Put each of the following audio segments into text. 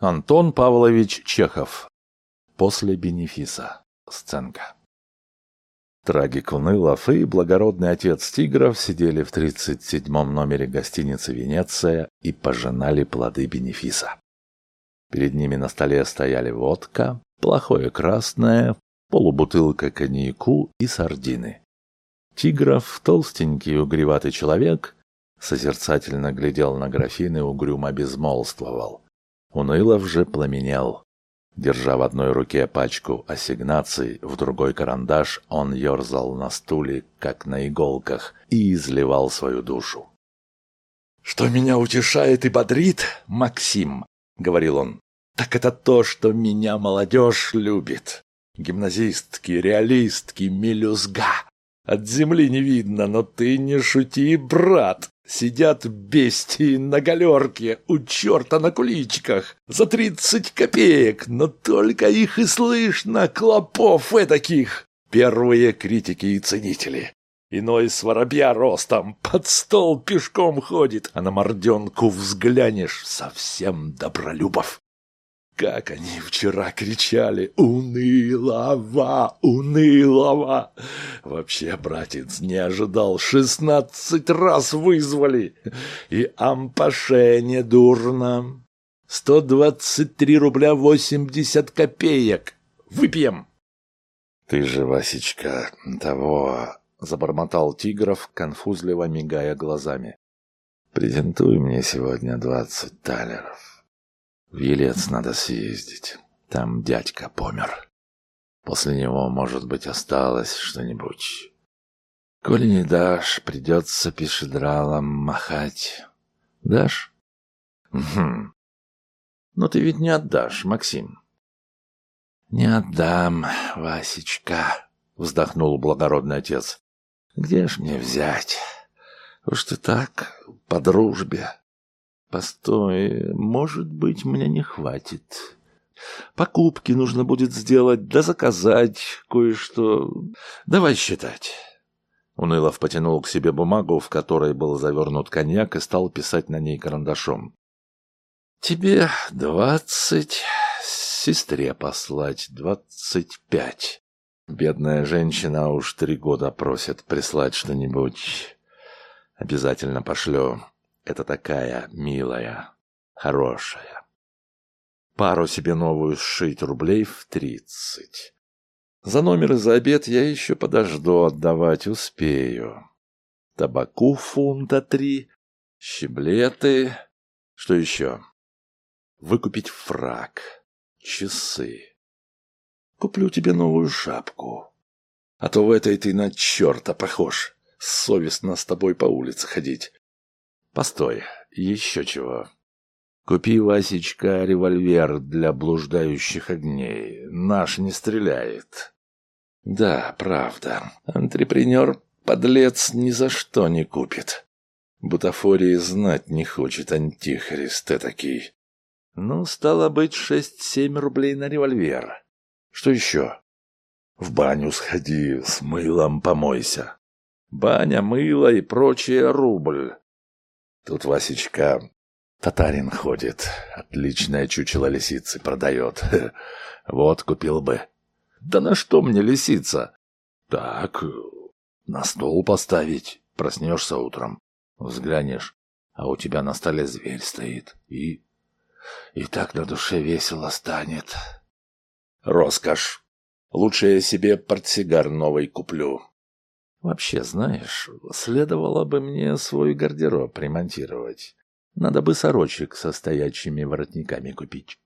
Антон Павлович Чехов. После бенефиса. Сценка. Трагик Унылов и благородный отец Тигров сидели в 37-м номере гостиницы «Венеция» и пожинали плоды бенефиса. Перед ними на столе стояли водка, плохое красное, полубутылка коньяку и сардины. Тигров, толстенький угреватый человек, созерцательно глядел на графины и угрюмо безмолвствовал. Унылов же пламенел. Держа в одной руке пачку ассигнаций, в другой карандаш, он ерзал на стуле, как на иголках, и изливал свою душу. «Что меня утешает и бодрит, Максим?» — говорил он. «Так это то, что меня молодежь любит. Гимназистки, реалистки, мелюзга. От земли не видно, но ты не шути, брат. Сидят бестии на галерке у черта на куличках за тридцать копеек, но только их и слышно, клопов этаких. Первые критики и ценители. Иной с воробья ростом под стол пешком ходит, а на морденку взглянешь совсем добролюбов. Как они вчера кричали «Унылова! Унылова!» Вообще, братец, не ожидал, шестнадцать раз вызвали. И ампаше не дурно. Сто двадцать три рубля восемьдесят копеек. Выпьем. Ты же, Васечка, того... Забормотал Тигров, конфузливо мигая глазами. Презентуй мне сегодня двадцать талеров. В Елец надо съездить. Там дядька помер. После него, может быть, осталось что-нибудь. Коли не дашь, придется пешедралом махать. Дашь? Угу. Но ты ведь не отдашь, Максим. Не отдам, Васечка, вздохнул благородный отец. Где ж мне взять? Уж ты так, по дружбе. Постой, может быть, мне не хватит. Покупки нужно будет сделать, да заказать кое-что. Давай считать. Унылов потянул к себе бумагу, в которой был завернут коньяк, и стал писать на ней карандашом. «Тебе двадцать, сестре послать двадцать пять. Бедная женщина уж три года просит прислать что-нибудь. Обязательно пошлю. Это такая милая, хорошая. Пару себе новую сшить рублей в тридцать. За номер и за обед я еще подожду отдавать, успею. Табаку фунта три, щеблеты. Что еще? Выкупить фраг, часы. Куплю тебе новую шапку. А то в этой ты на черта похож. Совестно с тобой по улице ходить. Постой, еще чего. Купи, Васечка, револьвер для блуждающих огней. Наш не стреляет. Да, правда. Антрепренер, подлец, ни за что не купит. Бутафории знать не хочет антихрист этакий. Ну, стало быть, шесть-семь рублей на револьвер. Что еще? В баню сходи, с мылом помойся. Баня, мыло и прочее рубль. Тут Васечка татарин ходит. Отличное чучело лисицы продает. Вот купил бы. Да на что мне лисица? Так, на стол поставить. Проснешься утром, взглянешь, а у тебя на столе зверь стоит. И... И так на душе весело станет. Роскошь. Лучше я себе портсигар новый куплю. Вообще, знаешь, следовало бы мне свой гардероб ремонтировать. Надо бы сорочек со стоячими воротниками купить.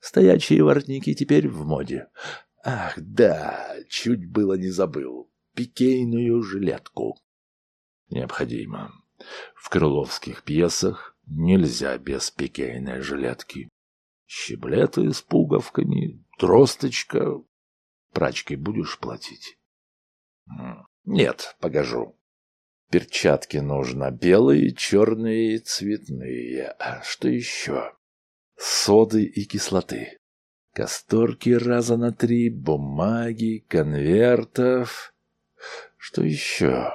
Стоячие воротники теперь в моде. Ах, да, чуть было не забыл. Пикейную жилетку. Необходимо. В крыловских пьесах нельзя без пикейной жилетки. Щеблеты с пуговками, тросточка. Прачкой будешь платить? Нет, погожу. Перчатки нужно белые, черные и цветные. А что еще? Соды и кислоты. Касторки раза на три, бумаги, конвертов. Что еще?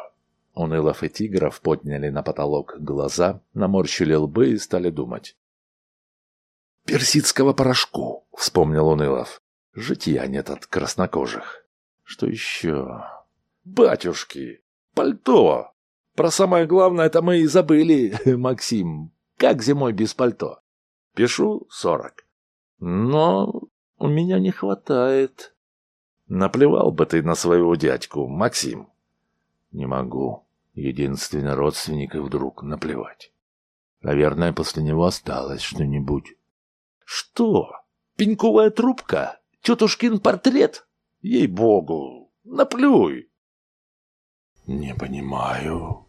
Унылов и Тигров подняли на потолок глаза, наморщили лбы и стали думать. персидского порошку, вспомнил Унылов. Житья нет от краснокожих. Что еще? Батюшки, пальто. Про самое главное это мы и забыли, Максим. Как зимой без пальто? Пишу сорок. Но у меня не хватает. Наплевал бы ты на своего дядьку, Максим. Не могу. Единственный родственник и вдруг наплевать. Наверное, после него осталось что-нибудь. Что? Пеньковая трубка? Тетушкин портрет? Ей-богу, наплюй. Не понимаю.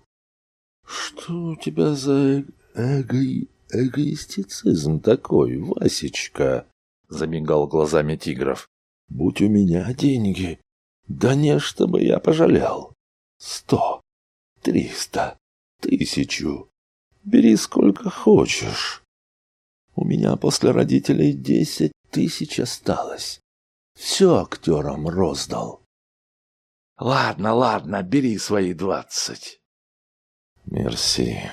Что у тебя за эго... эгоистицизм такой, Васечка? Замигал глазами тигров. Будь у меня деньги, да не чтобы я пожалел. Сто, триста, тысячу. Бери сколько хочешь. У меня после родителей десять тысяч осталось. Все актерам роздал. Ладно, ладно, бери свои двадцать. Мерси.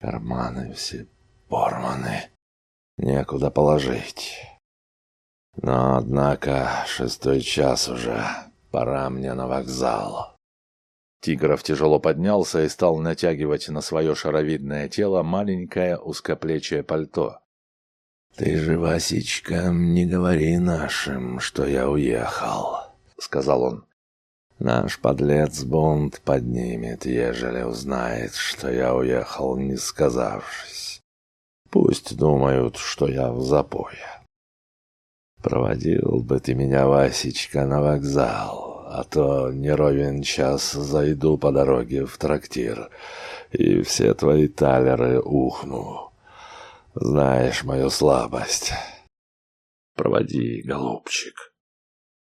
Карманы все порваны. Некуда положить. Но, однако, шестой час уже. Пора мне на вокзал. Тигров тяжело поднялся и стал натягивать на свое шаровидное тело маленькое узкоплечье пальто. «Ты же, Васечка, не говори нашим, что я уехал», — сказал он. «Наш подлец бунт поднимет, ежели узнает, что я уехал, не сказавшись. Пусть думают, что я в запое. Проводил бы ты меня, Васечка, на вокзал, а то не ровен час зайду по дороге в трактир, и все твои талеры ухну. Знаешь мою слабость. Проводи, голубчик.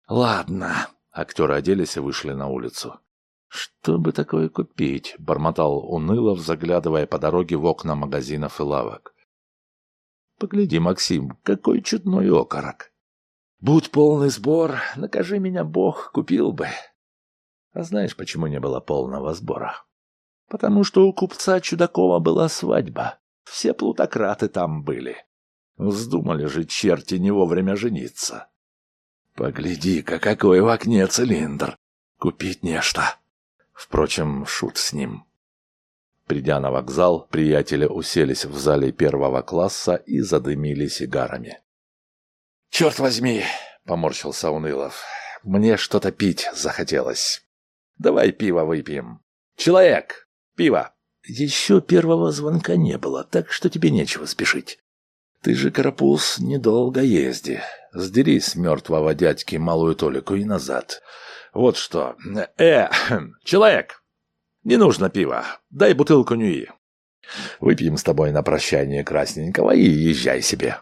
Ладно. Актеры оделись и вышли на улицу. «Что бы такое купить?» — бормотал Унылов, заглядывая по дороге в окна магазинов и лавок. «Погляди, Максим, какой чудной окорок! Будь полный сбор, накажи меня Бог, купил бы. А знаешь, почему не было полного сбора? Потому что у купца Чудакова была свадьба. Все плутократы там были. Вздумали же черти не вовремя жениться. Погляди-ка, какой в окне цилиндр. Купить нечто. Впрочем, шут с ним. Придя на вокзал, приятели уселись в зале первого класса и задымили сигарами. «Черт возьми!» — поморщился Унылов. «Мне что-то пить захотелось. Давай пиво выпьем. Человек! Пиво!» «Еще первого звонка не было, так что тебе нечего спешить. Ты же, Карапуз, недолго езди. Сдери с мертвого дядьки малую толику и назад. Вот что. Э, человек! Не нужно пива. Дай бутылку нюи. Выпьем с тобой на прощание красненького и езжай себе».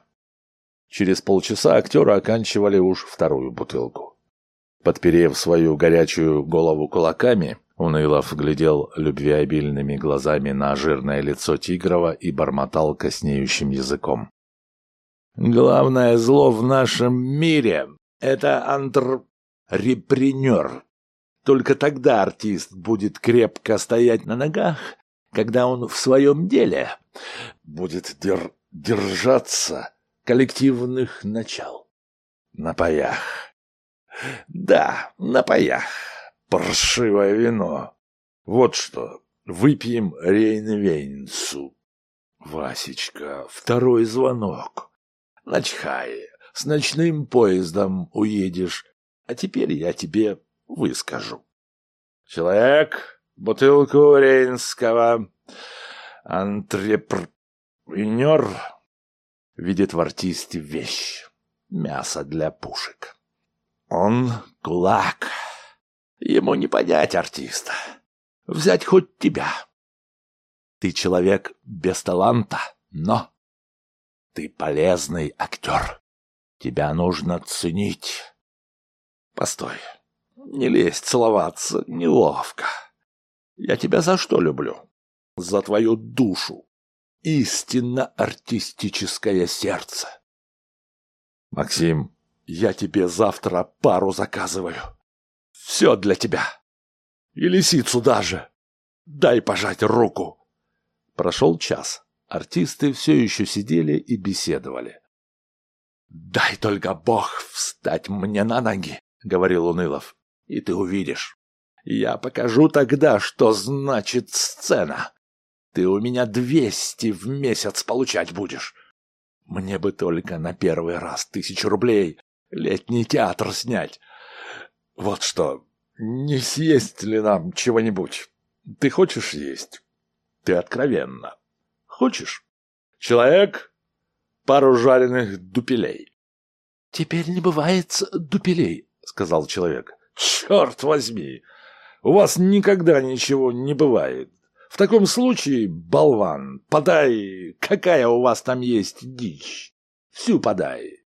Через полчаса актеры оканчивали уж вторую бутылку. Подперев свою горячую голову кулаками, Унылов глядел любвеобильными глазами на жирное лицо Тигрова и бормотал коснеющим языком. «Главное зло в нашем мире — это антрепренер. Только тогда артист будет крепко стоять на ногах, когда он в своем деле будет дер держаться коллективных начал. На паях. Да, на паях. Паршивое вино. Вот что, выпьем Рейнвейнцу. Васечка, второй звонок. Начхай, с ночным поездом уедешь, а теперь я тебе выскажу. Человек, бутылку рейнского, антрепренер видит в артисте вещь, мясо для пушек. Он кулак. Ему не понять артиста. Взять хоть тебя. Ты человек без таланта, но ты полезный актер. Тебя нужно ценить. Постой, не лезь целоваться, неловко. Я тебя за что люблю? За твою душу истинно артистическое сердце. Максим, я тебе завтра пару заказываю. Все для тебя. И лисицу даже. Дай пожать руку. Прошел час. Артисты все еще сидели и беседовали. «Дай только Бог встать мне на ноги», — говорил Унылов, — «и ты увидишь. Я покажу тогда, что значит сцена. Ты у меня двести в месяц получать будешь. Мне бы только на первый раз тысячу рублей летний театр снять. Вот что, не съесть ли нам чего-нибудь? Ты хочешь есть? Ты откровенно. Хочешь? Человек, пару жареных дупелей. — Теперь не бывает дупелей, — сказал человек. — Черт возьми! У вас никогда ничего не бывает. В таком случае, болван, подай, какая у вас там есть дичь. Всю подай.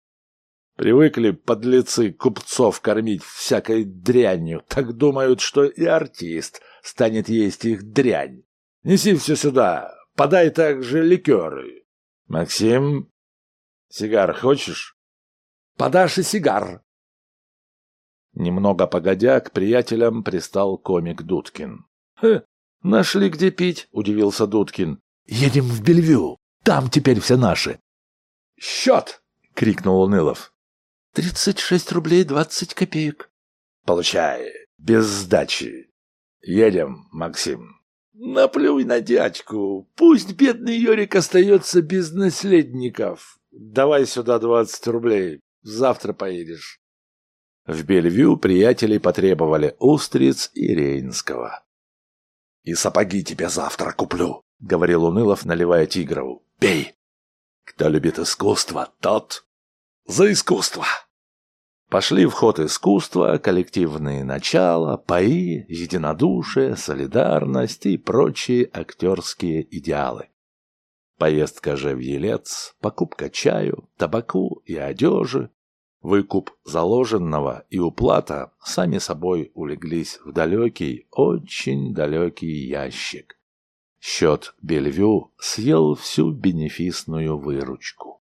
Привыкли подлецы купцов кормить всякой дрянью, так думают, что и артист станет есть их дрянь. Неси все сюда, подай также ликеры. Максим, сигар хочешь? Подашь и сигар. Немного погодя, к приятелям пристал комик Дудкин. «Хе, нашли где пить», — удивился Дудкин. «Едем в Бельвю, там теперь все наши». «Счет!» — крикнул Унылов. «Тридцать шесть рублей двадцать копеек». «Получай, без сдачи. Едем, Максим». «Наплюй на дядьку, пусть бедный Йорик остается без наследников. Давай сюда двадцать рублей, завтра поедешь». В Бельвю приятели потребовали устриц и рейнского. «И сапоги тебе завтра куплю», — говорил Унылов, наливая Тигрову. «Пей! Кто любит искусство, тот за искусство!» Пошли в ход искусства, коллективные начала, паи, единодушие, солидарность и прочие актерские идеалы. Поездка же в Елец, покупка чаю, табаку и одежи, Выкуп заложенного и уплата сами собой улеглись в далекий, очень далекий ящик. Счет Бельвю съел всю бенефисную выручку.